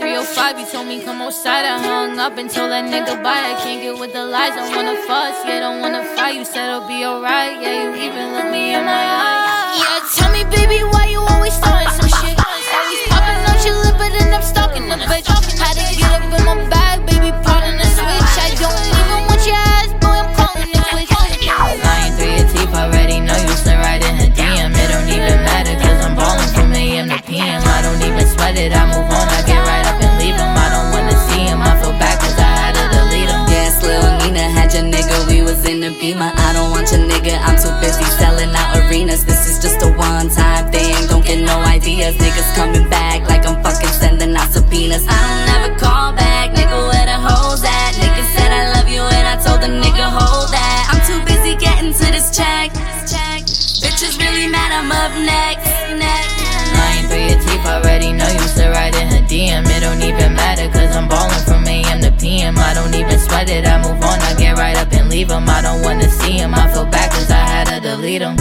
305, you told me come outside. I hung up and told that nigga bye. I can't get with the lies. I wanna fuss, yeah, don't wanna fight. You said it'll be alright, yeah, you even look me in my eyes. Was in. I don't want your nigga, I'm too busy selling out arenas. This is just a one time thing, don't get no ideas. Niggas coming back like I'm fucking sending out subpoenas. I don't ever call back, nigga, where the hoes at? Nigga said I love you and I told the nigga hold that. I'm too busy getting to this check. Bitches really mad, I'm up next. next. Lying through your teeth already know you right in her DM. It don't even matter, cause I'm ballin' from AM to PM. I don't even sweat it, I move on, I get right up and leave him. I don't wanna see him, I feel bad cause I had to delete him.